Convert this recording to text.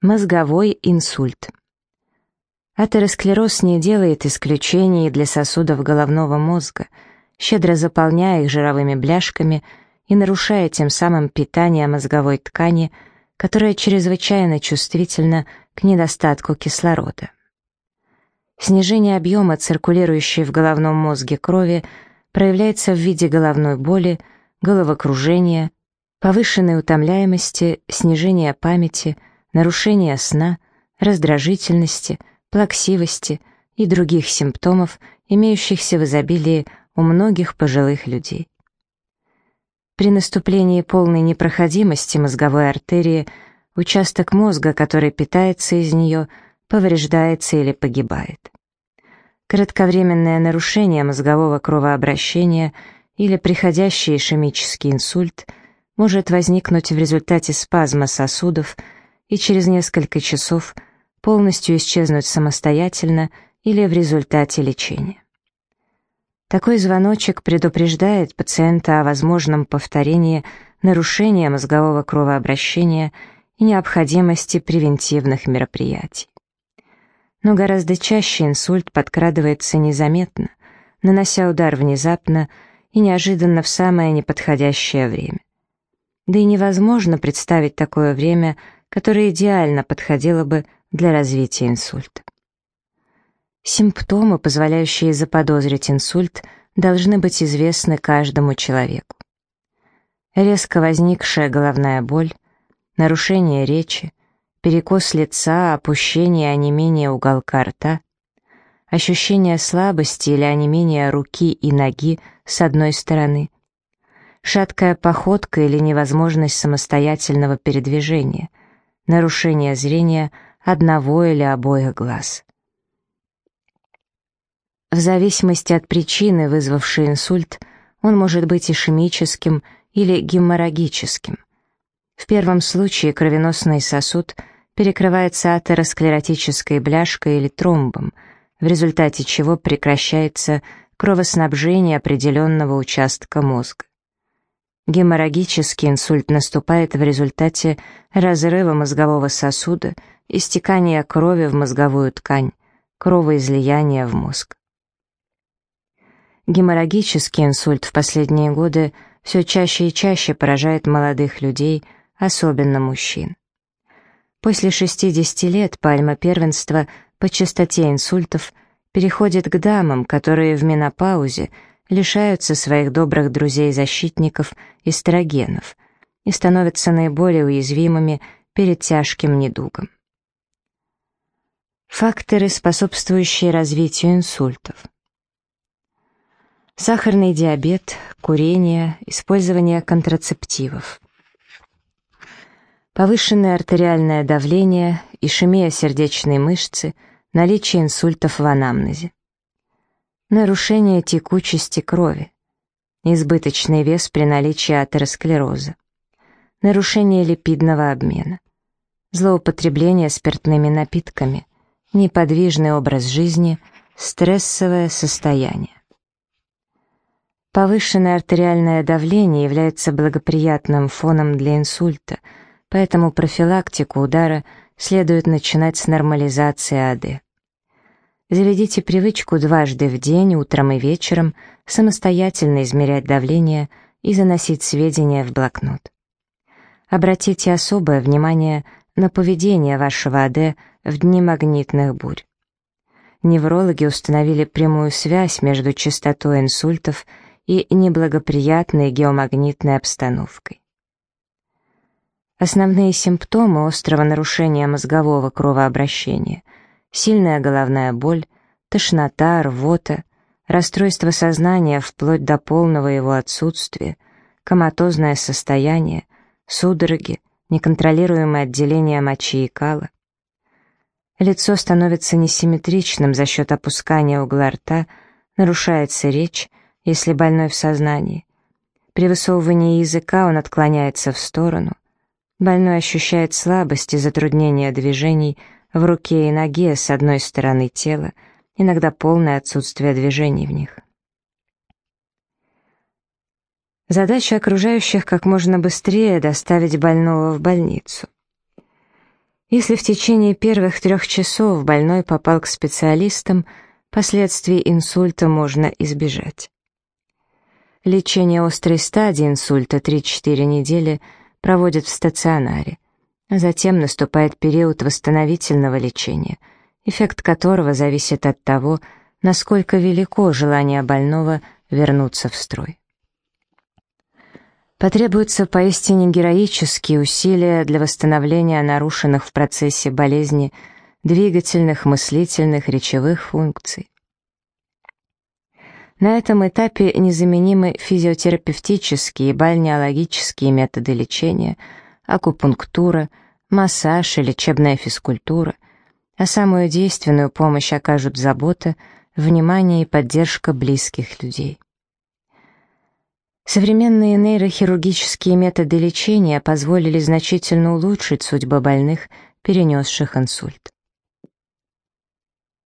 Мозговой инсульт. Атеросклероз не делает исключений для сосудов головного мозга, щедро заполняя их жировыми бляшками и нарушая тем самым питание мозговой ткани, которая чрезвычайно чувствительна к недостатку кислорода. Снижение объема циркулирующей в головном мозге крови проявляется в виде головной боли, головокружения, повышенной утомляемости, снижения памяти – нарушения сна, раздражительности, плаксивости и других симптомов, имеющихся в изобилии у многих пожилых людей. При наступлении полной непроходимости мозговой артерии участок мозга, который питается из нее, повреждается или погибает. Кратковременное нарушение мозгового кровообращения или приходящий ишемический инсульт может возникнуть в результате спазма сосудов, и через несколько часов полностью исчезнуть самостоятельно или в результате лечения. Такой звоночек предупреждает пациента о возможном повторении нарушения мозгового кровообращения и необходимости превентивных мероприятий. Но гораздо чаще инсульт подкрадывается незаметно, нанося удар внезапно и неожиданно в самое неподходящее время. Да и невозможно представить такое время – которое идеально подходило бы для развития инсульта. Симптомы, позволяющие заподозрить инсульт, должны быть известны каждому человеку. Резко возникшая головная боль, нарушение речи, перекос лица, опущение онемение уголка рта, ощущение слабости или онемения руки и ноги с одной стороны, шаткая походка или невозможность самостоятельного передвижения, нарушение зрения одного или обоих глаз. В зависимости от причины, вызвавшей инсульт, он может быть ишемическим или геморрагическим. В первом случае кровеносный сосуд перекрывается атеросклеротической бляшкой или тромбом, в результате чего прекращается кровоснабжение определенного участка мозга. Геморрагический инсульт наступает в результате разрыва мозгового сосуда, истекания крови в мозговую ткань, кровоизлияния в мозг. Геморрагический инсульт в последние годы все чаще и чаще поражает молодых людей, особенно мужчин. После 60 лет пальма первенства по частоте инсультов переходит к дамам, которые в менопаузе – лишаются своих добрых друзей-защитников эстрогенов и становятся наиболее уязвимыми перед тяжким недугом. Факторы, способствующие развитию инсультов. Сахарный диабет, курение, использование контрацептивов. Повышенное артериальное давление, ишемия сердечной мышцы, наличие инсультов в анамнезе нарушение текучести крови, избыточный вес при наличии атеросклероза, нарушение липидного обмена, злоупотребление спиртными напитками, неподвижный образ жизни, стрессовое состояние. Повышенное артериальное давление является благоприятным фоном для инсульта, поэтому профилактику удара следует начинать с нормализации АД. Заведите привычку дважды в день, утром и вечером, самостоятельно измерять давление и заносить сведения в блокнот. Обратите особое внимание на поведение вашего АД в дни магнитных бурь. Неврологи установили прямую связь между частотой инсультов и неблагоприятной геомагнитной обстановкой. Основные симптомы острого нарушения мозгового кровообращения – сильная головная боль, тошнота, рвота, расстройство сознания вплоть до полного его отсутствия, коматозное состояние, судороги, неконтролируемое отделение мочи и кала. Лицо становится несимметричным за счет опускания угла рта, нарушается речь, если больной в сознании. При высовывании языка он отклоняется в сторону. Больной ощущает слабость и затруднение движений – в руке и ноге с одной стороны тела, иногда полное отсутствие движений в них. Задача окружающих как можно быстрее доставить больного в больницу. Если в течение первых трех часов больной попал к специалистам, последствий инсульта можно избежать. Лечение острой стадии инсульта 3-4 недели проводят в стационаре. Затем наступает период восстановительного лечения, эффект которого зависит от того, насколько велико желание больного вернуться в строй. Потребуются поистине героические усилия для восстановления нарушенных в процессе болезни двигательных, мыслительных, речевых функций. На этом этапе незаменимы физиотерапевтические и бальнеологические методы лечения, акупунктура, массаж и лечебная физкультура, а самую действенную помощь окажут забота, внимание и поддержка близких людей. Современные нейрохирургические методы лечения позволили значительно улучшить судьбы больных, перенесших инсульт.